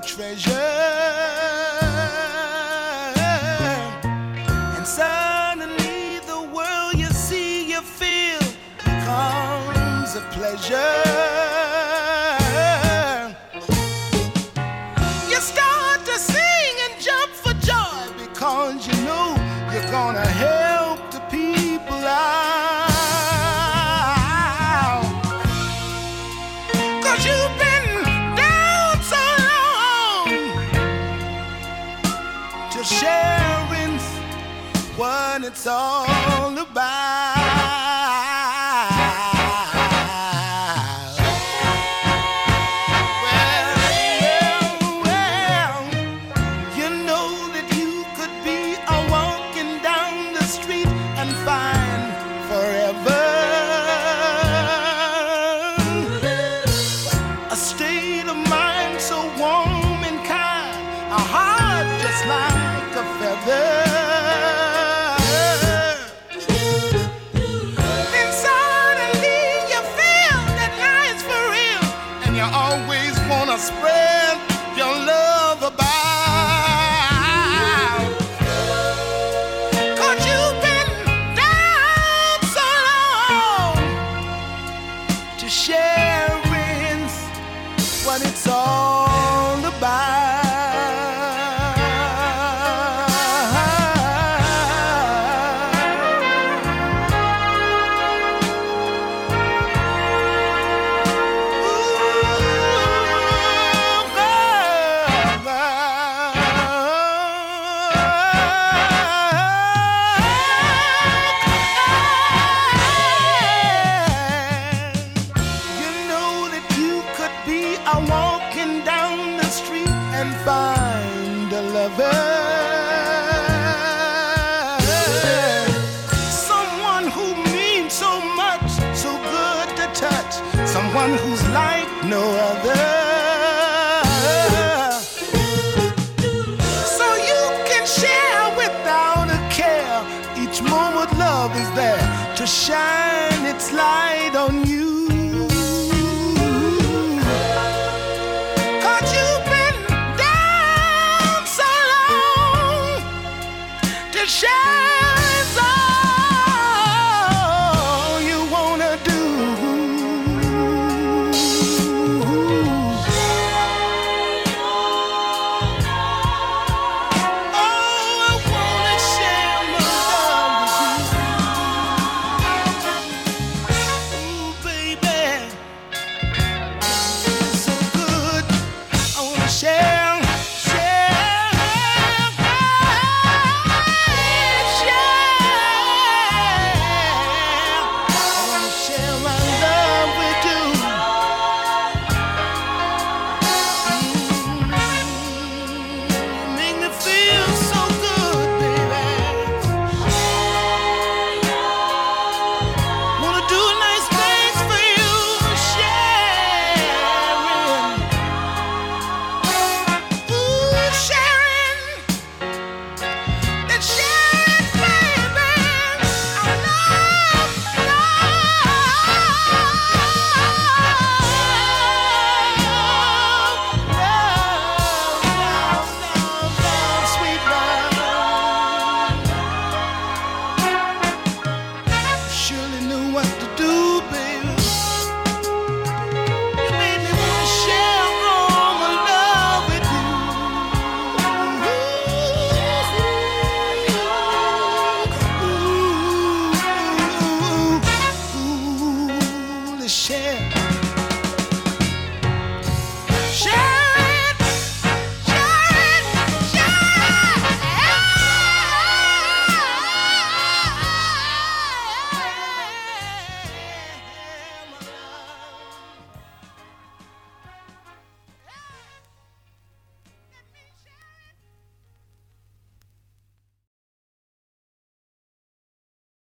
your treasure and suddenly the world you see you feel becomes a pleasure gonna help the people out. it's all Sharing. When it's all share.